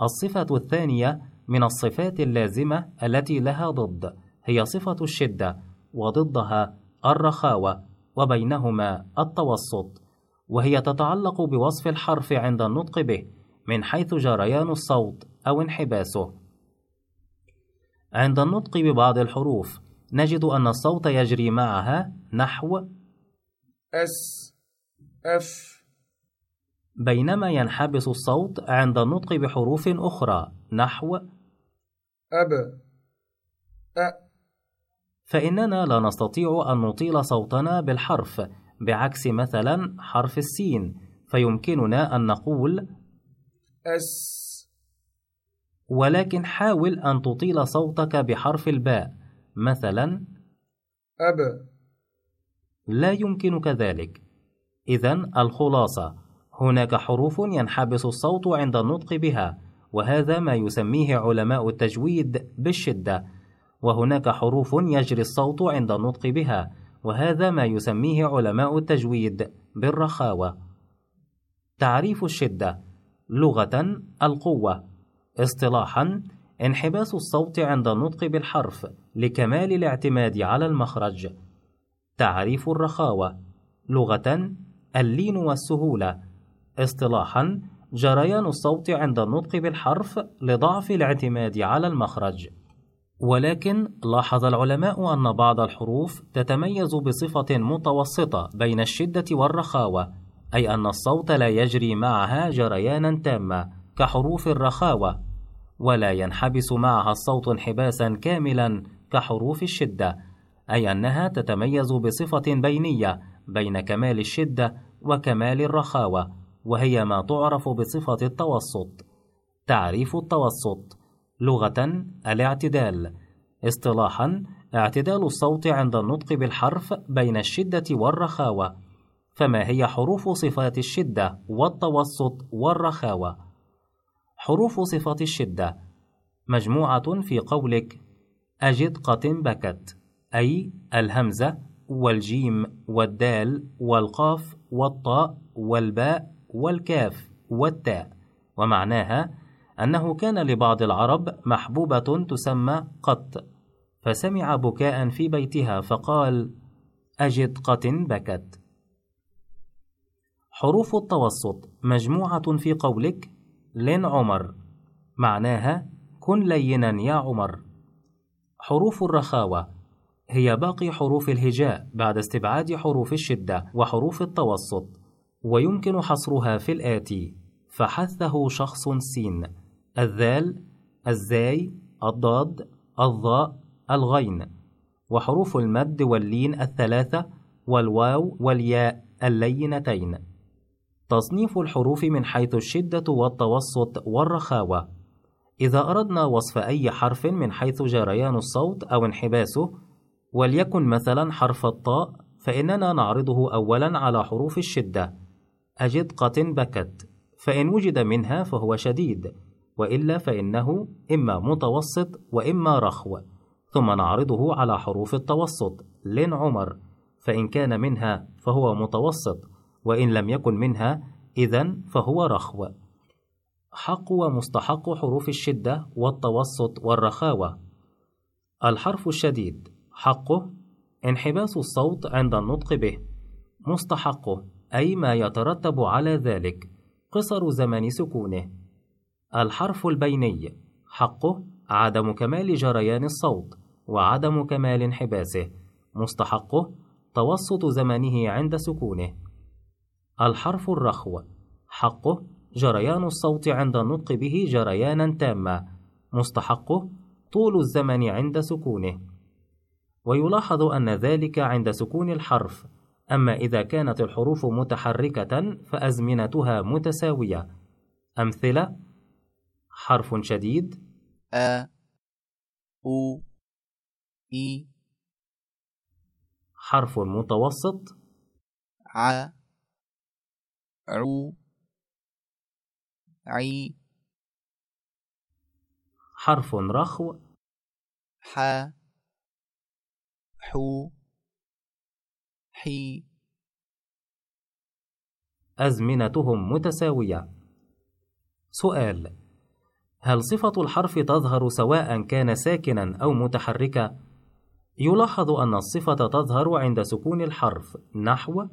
الصفة الثانية من الصفات اللازمة التي لها ضد هي صفة الشدة وضدها الرخاوة وبينهما التوسط وهي تتعلق بوصف الحرف عند النطق به من حيث جريان الصوت أو انحباسه. عند النطق ببعض الحروف نجد أن الصوت يجري معها نحو اس اف بينما ينحبس الصوت عند النطق بحروف أخرى نحو. أب. أ. فإننا لا نستطيع أن نطيل صوتنا بالحرف بعكس مثلا حرف السين. فيمكننا أن نقول أس. ولكن حاول أن تطيل صوتك بحرف الباء. مثلا أب. لا يمكنك ذلك. إذا الخلاصة. هناك حروف ينحبس الصوت عند النطق بها وهذا ما يسميه علماء التجويد بالشدة. وهناك حروف يجري الصوت عند النطق بها وهذا ما يسميه علماء التجويد بالرخاوة. تعريف الشدة. لغة القوة. اصطلاحا انحباس الصوت عند النطق بالحرف لكمال الاعتماد على المخرج. تعريف الرخاوة. لغة اللين والسهولة. اصطلاحا جريان الصوت عند النطق بالحرف لضعف الاعتماد على المخرج. ولكن لاحظ العلماء أن بعض الحروف تتميز بصفة متوسطة بين الشدة والرخاوة أي أن الصوت لا يجري معها جريانا تاما كحروف الرخاوة ولا ينحبس معها الصوت انحباسا كاملا كحروف الشدة أي أنها تتميز بصفة بينية بين كمال الشدة وكمال الرخاوة. وهي ما تعرف بصفة التوسط. تعريف التوسط. لغة الاعتدال. اصطلاحا اعتدال الصوت عند النطق بالحرف بين الشدة والرخاوة. فما هي حروف صفات الشدة والتوسط والرخاوة؟ حروف صفات الشدة مجموعة في قولك. أجد قط بكت. أي الهمزة والجيم والدال والقاف والطاء والباء والكاف والتاء ومعناها أنه كان لبعض العرب محبوبة تسمى قط. فسمع بكاء في بيتها فقال أجد قط بكت. حروف التوسط مجموعة في قولك لن عمر. معناها كن لينا يا عمر. حروف الرخاوة هي باقي حروف الهجاء بعد استبعاد حروف الشدة وحروف التوسط. ويمكن حصرها في الآتي فحثه شخص سين الذال الزاي الضاد الظاء الغين وحروف المد واللين الثلاثة والواو والياء اللينتين. تصنيف الحروف من حيث الشدة والتوسط والرخاوة. إذا أردنا وصف أي حرف من حيث جريان الصوت أو انحباسه وليكن مثلا حرف الطاء فإننا نعرضه أولا على حروف الشدة. أجد قط بكت فإن وجد منها فهو شديد وإلا فإنه إما متوسط وإما رخو ثم نعرضه على حروف التوسط لن عمر فإن كان منها فهو متوسط وإن لم يكن منها إذا فهو رخو. حق ومستحق حروف الشدة والتوسط والرخاوة. الحرف الشديد حقه انحباس الصوت عند النطق به مستحقه. أي ما يترتب على ذلك قصر زمن سكونه. الحرف البيني حقه عدم كمال جريان الصوت وعدم كمال انحباسه مستحقه توسط زمنه عند سكونه. الحرف الرخو حقه جريان الصوت عند النطق به جريانا تاما مستحقه طول الزمن عند سكونه. ويلاحظ أن ذلك عند سكون الحرف أما إذا كانت الحروف متحركة فأزمنتها متساوية. أمثلة حرف شديد. أ أو إي حرف متوسط. ع عو عي. حرف رخو. ح حو. حي أزمنتهم متساوية. سؤال هل صفة الحرف تظهر سواء كان ساكنا أو متحركا؟ يلاحظ أن الصفة تظهر عند سكون الحرف نحو.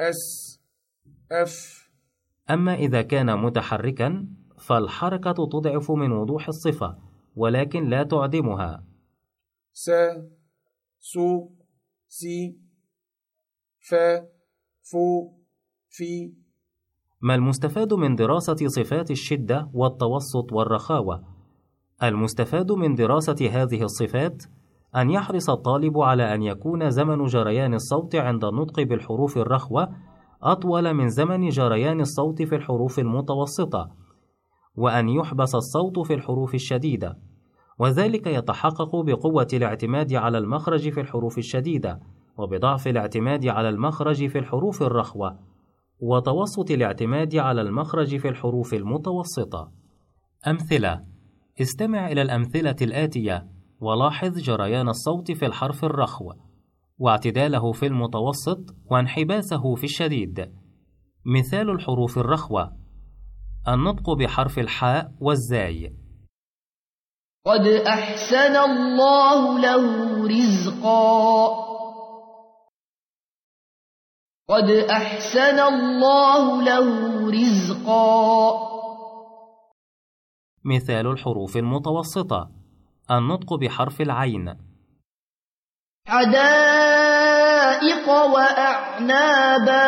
أس أف أما إذا كان متحركا فالحركة تضعف من وضوح الصفة ولكن لا تعدمها. س سو سي ف فو في ما المستفاد من دراسة صفات الشدة والتوسط والرخاوة؟ المستفاد من دراسة هذه الصفات أن يحرص الطالب على أن يكون زمن جريان الصوت عند النطق بالحروف الرخوة أطول من زمن جريان الصوت في الحروف المتوسطة، وأن يحبس الصوت في الحروف الشديدة، وذلك يتحقق بقوة الاعتماد على المخرج في الحروف الشديدة، وبضعف الاعتماد على المخرج في الحروف الرخوة، وتوسط الاعتماد على المخرج في الحروف المتوسطة. أمثلة: استمع إلى الأمثلة الآتية، ولاحظ جريان الصوت في الحرف الرخو، واعتداله في المتوسط، وانحباسه في الشديد. مثال الحروف الرخوة: النطق بحرف الحاء والزاي. قد أحسن الله له رزقا قد أحسن الله له رزقا. مثال الحروف المتوسطة: النطق بحرف العين، حدائق وأعنابا.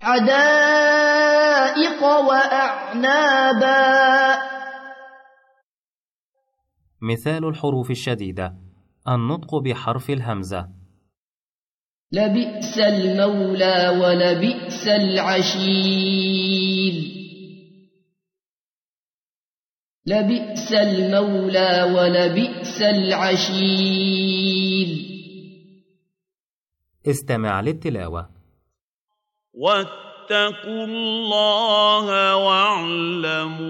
حدائق وأعنابا. مثال الحروف الشديدة: النطق بحرف الهمزة، لبئس المولى ولبئس العشير. لبئس المولى ولبئس العشير. استمع للتلاوة. واتقوا الله واعلموا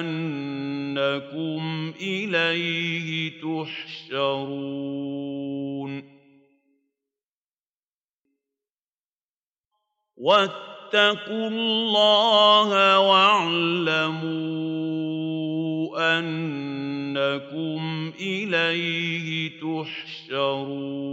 أنكم إليه تحشرون. واتقوا الله واعلموا أنكم إليه تحشرون.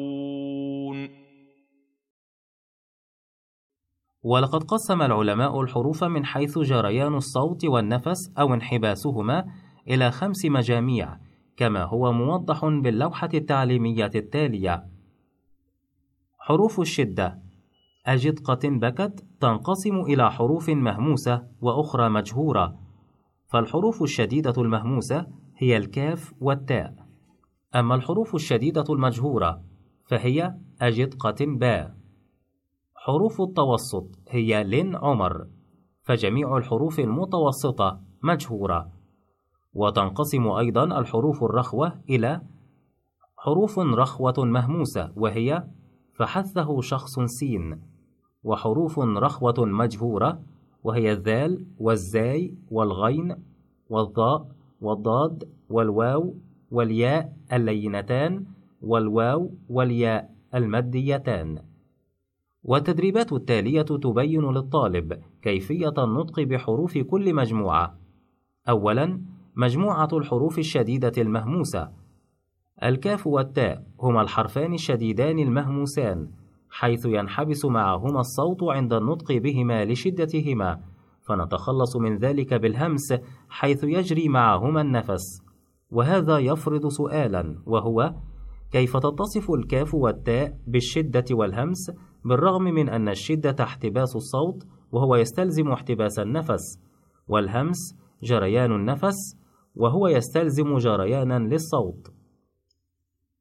ولقد قسم العلماء الحروف من حيث جريان الصوت والنفس أو انحباسهما إلى خمس مجاميع، كما هو موضح باللوحة التعليمية التالية: حروف الشدة أجد قت بكت تنقسم إلى حروف مهموسة وأخرى مجهورة، فالحروف الشديدة المهموسة هي الكاف والتاء، أما الحروف الشديدة المجهورة فهي أجد قت باء. حروف التوسط هي لن عمر، فجميع الحروف المتوسطة مجهورة، وتنقسم أيضا الحروف الرخوة إلى حروف رخوة مهموسة وهي فحثه شخص سين، وحروف رخوة مجهورة وهي الذال والزاي والغين والضاء والضاد والواو والياء اللينتان والواو والياء الماديتان. والتدريبات التالية تبين للطالب كيفية النطق بحروف كل مجموعة. أولاً: مجموعة الحروف الشديدة المهموسة. الكاف والتاء هما الحرفان الشديدان المهموسان، حيث ينحبس معهما الصوت عند النطق بهما لشدتهما، فنتخلص من ذلك بالهمس حيث يجري معهما النفس. وهذا يفرض سؤالاً وهو: كيف تتصف الكاف والتاء بالشدة والهمس بالرغم من أن الشدة احتباس الصوت وهو يستلزم احتباس النفس، والهمس جريان النفس وهو يستلزم جريانا للصوت.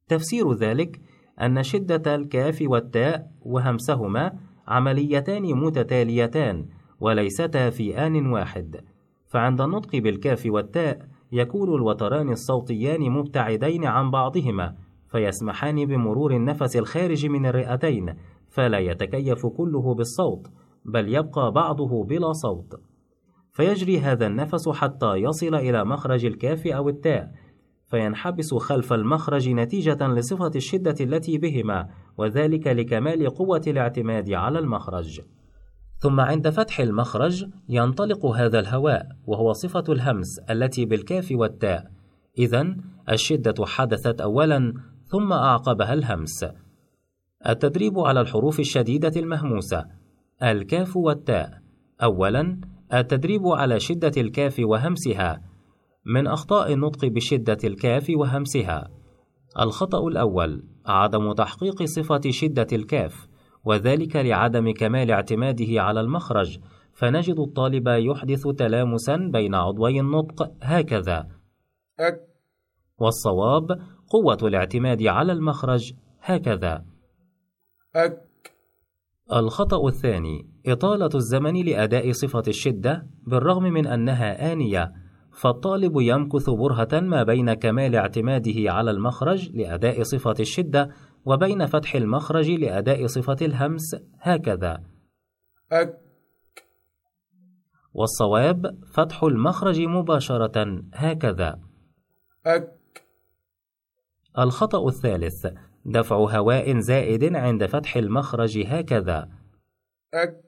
تفسير ذلك أن شدة الكاف والتاء وهمسهما عمليتان متتاليتان وليستا في آن واحد، فعند النطق بالكاف والتاء يكون الوتران الصوتيان مبتعدين عن بعضهما فيسمحان بمرور النفس الخارج من الرئتين فلا يتكيف كله بالصوت بل يبقى بعضه بلا صوت. فيجري هذا النفس حتى يصل إلى مخرج الكاف أو التاء فينحبس خلف المخرج نتيجة لصفة الشدة التي بهما وذلك لكمال قوة الاعتماد على المخرج. ثم عند فتح المخرج ينطلق هذا الهواء وهو صفة الهمس التي بالكاف والتاء. إذا الشدة حدثت أولا ثم أعقبها الهمس. التدريب على الحروف الشديدة المهموسة. الكاف والتاء. أولا التدريب على شدة الكاف وهمسها. من أخطاء النطق بشدة الكاف وهمسها. الخطأ الأول عدم تحقيق صفة شدة الكاف وذلك لعدم كمال اعتماده على المخرج فنجد الطالب يحدث تلامسا بين عضوي النطق هكذا. أك. والصواب قوة الاعتماد على المخرج هكذا. أك. الخطأ الثاني إطالة الزمن لأداء صفة الشدة بالرغم من أنها آنية فالطالب يمكث برهة ما بين كمال اعتماده على المخرج لأداء صفة الشدة وبين فتح المخرج لأداء صفة الهمس هكذا. أك. والصواب فتح المخرج مباشرة هكذا. أك. الخطأ الثالث دفع هواء زائد عند فتح المخرج هكذا. أك.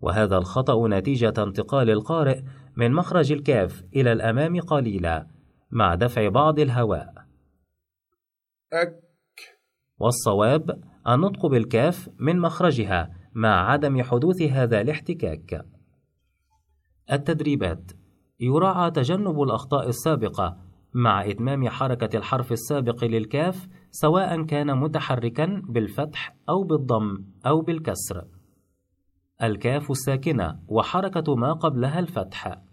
وهذا الخطأ نتيجة انتقال القارئ من مخرج الكاف إلى الأمام قليلا مع دفع بعض الهواء. أك. والصواب النطق بالكاف من مخرجها مع عدم حدوث هذا الاحتكاك. التدريبات. يراعى تجنب الأخطاء السابقة مع إتمام حركة الحرف السابق للكاف سواء كان متحركا بالفتح أو بالضم أو بالكسر. الكاف الساكنة وحركة ما قبلها الفتح.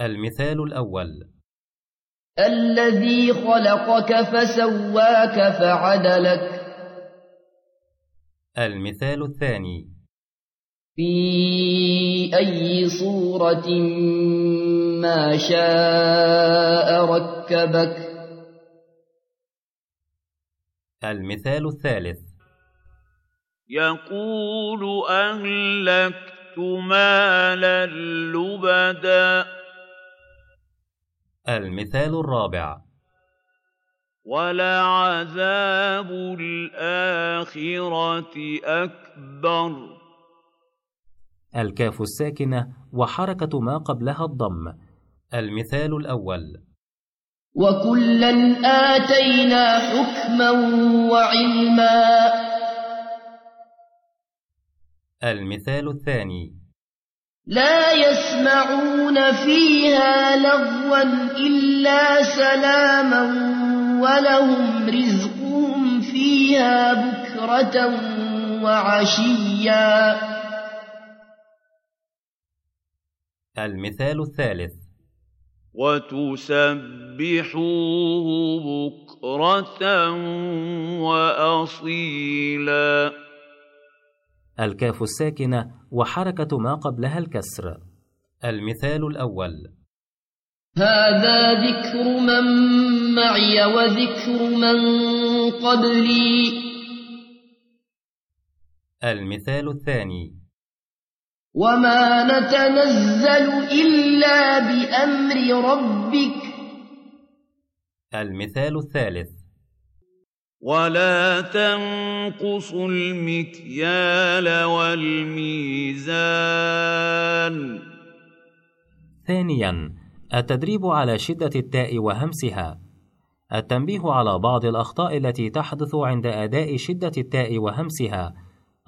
المثال الأول. الذي خلقك فسواك فعدلك. المثال الثاني. في أي صورة ما شاء ركبك. المثال الثالث. يقول أهلكت مالا لبدا. المثال الرابع. ولعذاب الآخرة أكبر. الكاف الساكنة وحركة ما قبلها الضم. المثال الأول. وكلا آتينا حكما وعلما. المثال الثاني. لا يسمعون فيها لغوا إلا سلاما ولهم رزقهم فيها بكرة وعشيا. المثال الثالث. وتسبحوه بكرة وأصيلا. الكاف الساكنة وحركة ما قبلها الكسر. المثال الأول. هذا ذكر من معي وذكر من قبلي. المثال الثاني. وما نتنزل إلا بأمر ربك. المثال الثالث. ولا تنقصوا المكيال والميزان. ثانيا التدريب على شدة التاء وهمسها. التنبيه على بعض الأخطاء التي تحدث عند أداء شدة التاء وهمسها.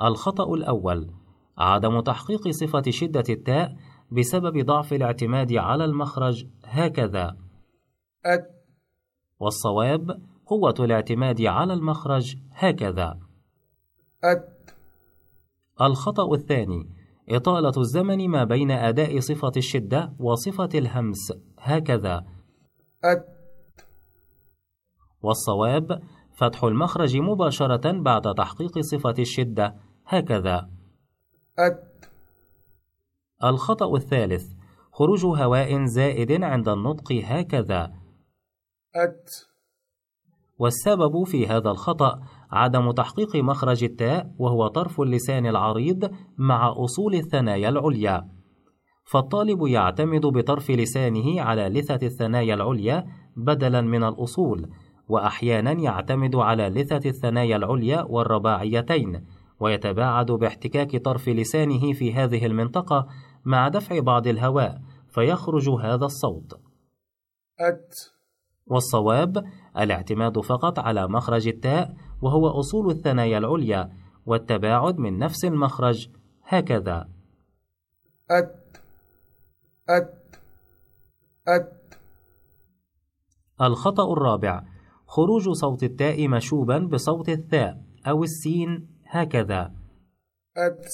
الخطأ الأول عدم تحقيق صفة شدة التاء بسبب ضعف الاعتماد على المخرج هكذا. أت والصواب قوة الاعتماد على المخرج هكذا. أت الخطأ الثاني إطالة الزمن ما بين أداء صفة الشدة وصفة الهمس هكذا. أت والصواب فتح المخرج مباشرة بعد تحقيق صفة الشدة هكذا. أت الخطأ الثالث خروج هواء زائد عند النطق هكذا. أت والسبب في هذا الخطأ عدم تحقيق مخرج التاء وهو طرف اللسان العريض مع أصول الثنايا العليا. فالطالب يعتمد بطرف لسانه على لثة الثنايا العليا بدلا من الأصول وأحيانا يعتمد على لثة الثنايا العليا والرباعيتين ويتباعد باحتكاك طرف لسانه في هذه المنطقة مع دفع بعض الهواء فيخرج هذا الصوت. أت والصواب الاعتماد فقط على مخرج التاء وهو أصول الثنايا العليا والتباعد من نفس المخرج. هكذا. أت أت أت. الخطأ الرابع. خروج صوت التاء مشوبا بصوت الثاء أو السين. هكذا. أت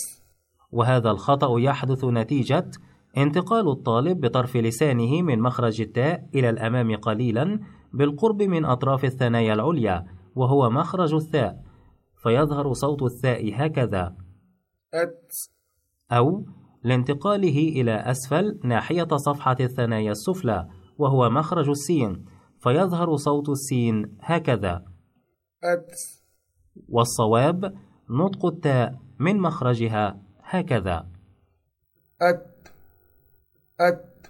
وهذا الخطأ يحدث نتيجة انتقال الطالب بطرف لسانه من مخرج التاء إلى الأمام قليلا بالقرب من أطراف الثنايا العليا وهو مخرج الثاء فيظهر صوت الثاء هكذا. أت. أو لانتقاله إلى أسفل ناحية صفحة الثنايا السفلى وهو مخرج السين فيظهر صوت السين هكذا. أت. والصواب نطق التاء من مخرجها هكذا. أت. أت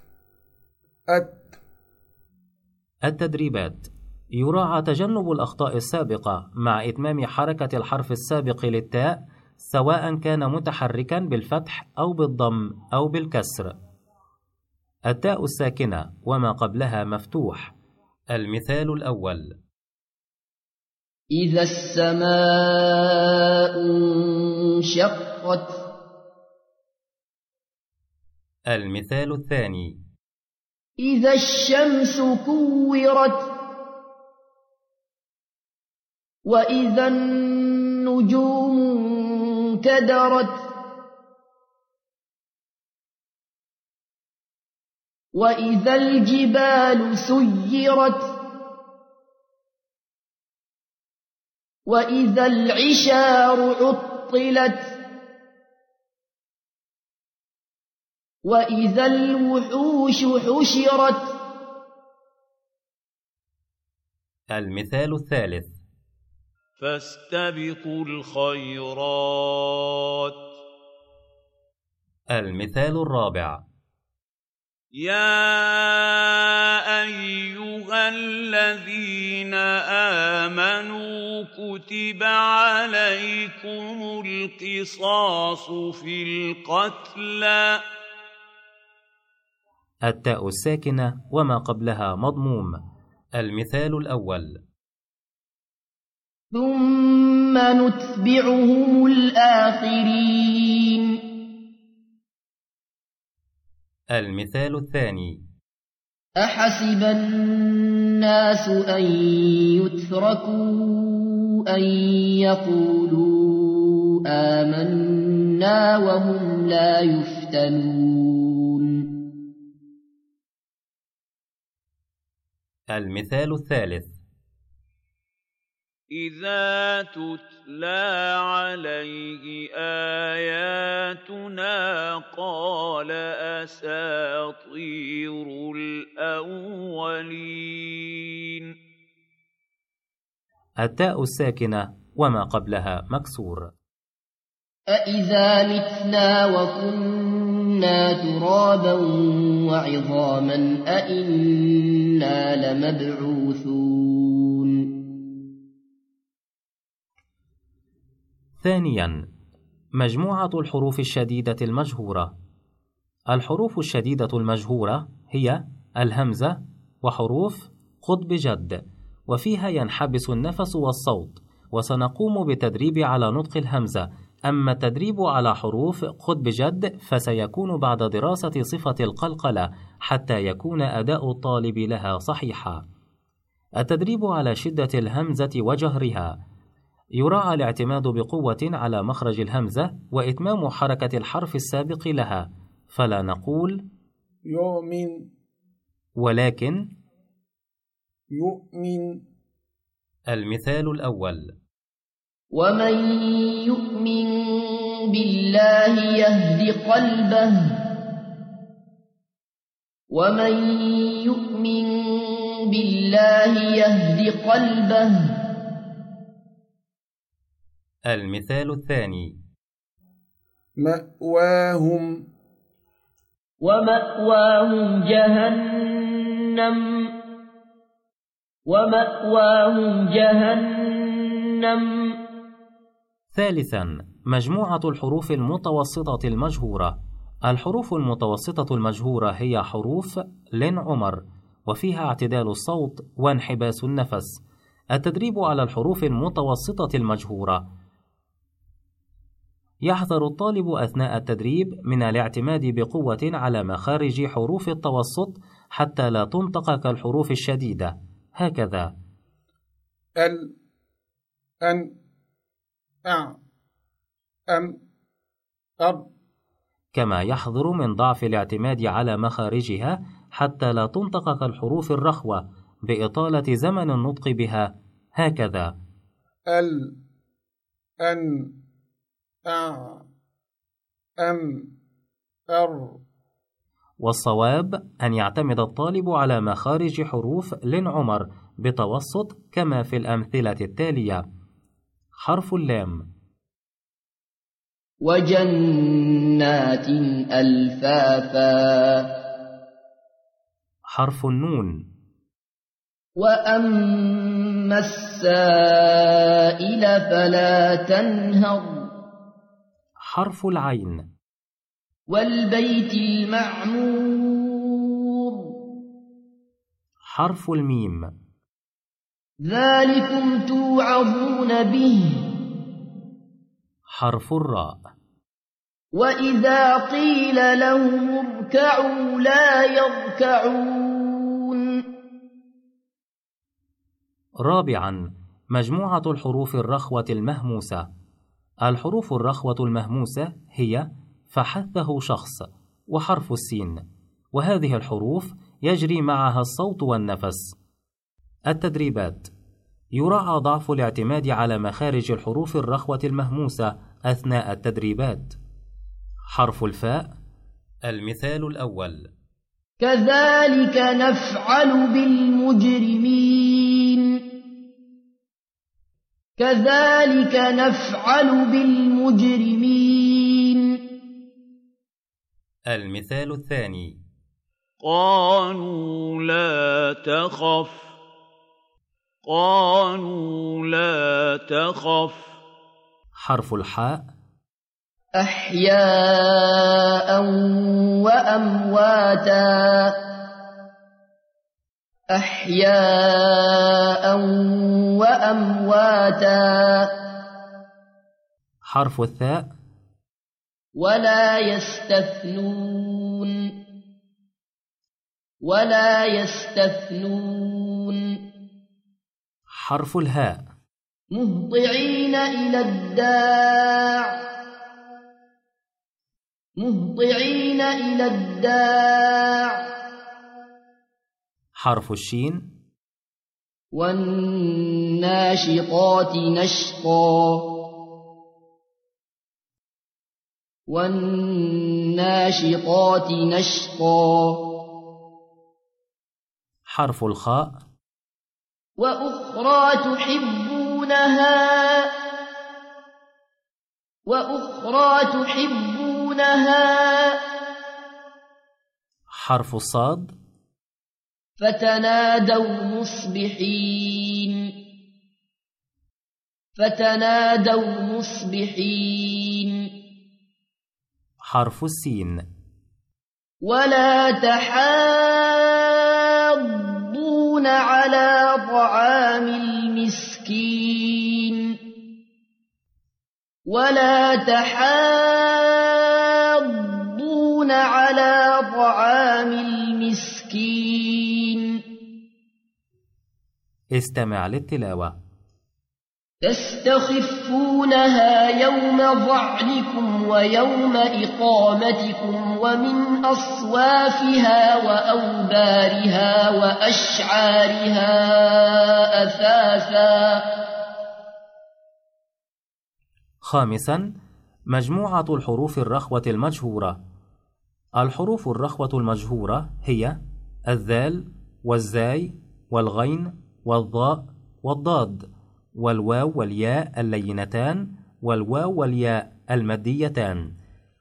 أت التدريبات. يراعى تجنب الأخطاء السابقة مع إتمام حركة الحرف السابق للتاء سواء كان متحركا بالفتح أو بالضم أو بالكسر. التاء الساكنة وما قبلها مفتوح. المثال الأول. إذا السماء انشقت المثال الثاني. إذا الشمس كورت وإذا النجوم انكدرت وإذا الجبال سيرت وإذا العشار عطلت وإذا الوحوش حشرت المثال الثالث. فاستبقوا الخيرات. المثال الرابع. يا أيها الذين آمنوا كتب عليكم القصاص في القتلى التاء الساكنة وما قبلها مضموم. المثال الأول. ثم نتبعهم الآخرين. المثال الثاني. أحسب الناس أن يتركوا أن يقولوا آمنا وهم لا يفتنون. المثال الثالث. إذا تتلى عليه آياتنا قال أساطير الأولين. التاء الساكنة وما قبلها مكسور. أإذا متنا وكنا ترابا وعظاما أإنا لمبعوثون. ثانيا مجموعة الحروف الشديدة المجهورة. الحروف الشديدة المجهورة هي الهمزة وحروف قطب جد وفيها ينحبس النفس والصوت وسنقوم بالتدريب على نطق الهمزة أما التدريب على حروف قطب جد فسيكون بعد دراسة صفة القلقلة حتى يكون أداء الطالب لها صحيحا. التدريب على شدة الهمزة وجهرها. يراعى الاعتماد بقوة على مخرج الهمزة وإتمام حركة الحرف السابق لها فلا نقول يؤمن. ولكن يؤمن. المثال الأول. ومن يؤمن بالله يهد قلبه ومن يؤمن بالله يهد قلبه المثال الثاني. مأواهم ومأواهم جهنم ومأواهم جهنم ثالثا مجموعة الحروف المتوسطة المجهورة. الحروف المتوسطة المجهورة هي حروف لن عمر وفيها اعتدال الصوت وانحباس النفس. التدريب على الحروف المتوسطة المجهورة. يحذر الطالب أثناء التدريب من الاعتماد بقوة على مخارج حروف التوسط حتى لا تنطق كالحروف الشديدة. هكذا. ال أن أع أم. أب كما يحذر من ضعف الاعتماد على مخارجها حتى لا تنطق كالحروف الرخوة بإطالة زمن النطق بها. هكذا. ال. أن. أع أم. أر. والصواب أن يعتمد الطالب على مخارج حروف لن عمر بتوسط كما في الأمثلة التالية. حرف اللام. وجنات ألفافا. حرف النون. وأما السائل فلا تنهر. حرف العين. والبيت المعمور. حرف الميم. ذلكم توعظون به. حرف الراء. وإذا قيل لهم اركعوا لا يركعون. رابعا مجموعة الحروف الرخوة المهموسة. الحروف الرخوة المهموسة هي فحثه شخص وحرف السين. وهذه الحروف يجري معها الصوت والنفس. التدريبات. يراعى ضعف الاعتماد على مخارج الحروف الرخوة المهموسة أثناء التدريبات. حرف الفاء المثال الأول. كذلك نفعل بالمجرمين. كذلك نفعل بالمجرمين. المثال الثاني. قالوا لا تخف. قالوا لا تخف. حرف الحاء. أحياء وأمواتا. أحياء وأمواتا. حرف الثاء. ولا يستثنون. ولا يستثنون. حرف الهاء. مهطعين إلى الداع. مهطعين إلى الداع. حرف الشين. والناشطات نشطا. والناشطات نشطا. حرف الخاء. وأخرى تحبونها وأخرى تحبونها حرف الصاد فتنادوا مصبحين. فتنادوا مصبحين. حرف السين. ولا تحاضون على طعام المسكين. ولا تحاضون على طعام المسكين. استمع للتلاوة. تستخفونها يوم ظعنكم ويوم إقامتكم ومن أصوافها وأوبارها وأشعارها أثاثا. خامسا مجموعة الحروف الرخوة المجهورة. الحروف الرخوة المجهورة هي الذال والزاي والغين والضاء والضاد. والواو والياء اللينتان والواو والياء الماديتان.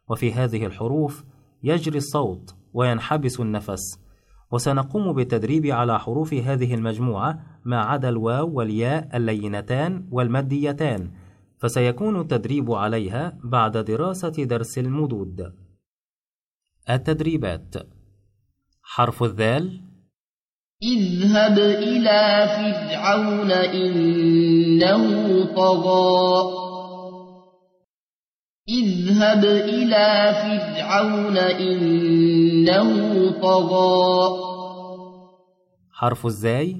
وفي هذه الحروف يجري الصوت وينحبس النفس. وسنقوم بالتدريب على حروف هذه المجموعة ما عدا الواو والياء اللينتان والماديتان فسيكون التدريب عليها بعد دراسة درس المدود. التدريبات حرف الذال اذهب إلى فرعون إنه طغى. اذهب إلى فرعون إنه طغى. حرف الزاي.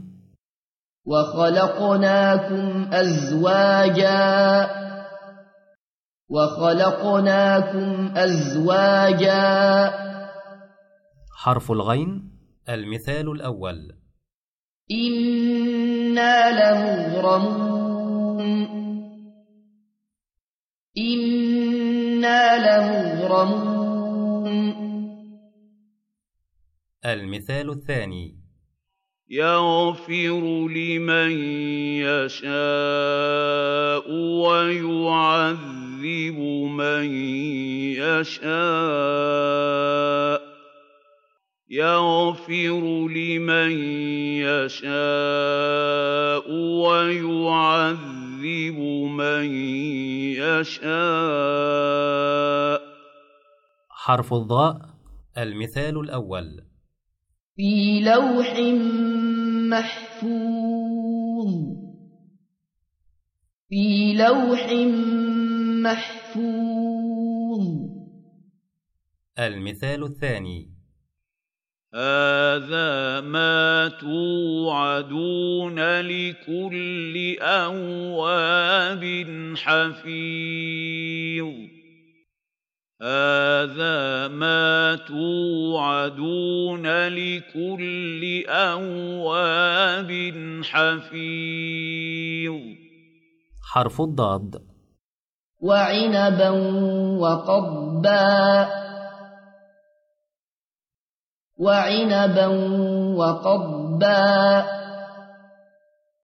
وخلقناكم أزواجا. وخلقناكم أزواجا. حرف الغين. المثال الأول. إنا لمغرمون. إنا لمغرمون. المثال الثاني. يغفر لمن يشاء ويعذب من يشاء. يغفر لمن يشاء ويعذب من يشاء. حرف الضاء المثال الأول. في لوح محفوظ. في لوح محفوظ. المثال الثاني. هذا ما توعدون لكل أواب حفيظ. هذا ما توعدون لكل أواب حفيظ. حرف الضاد. وعنبا وقضبا. وعنبا وقضبا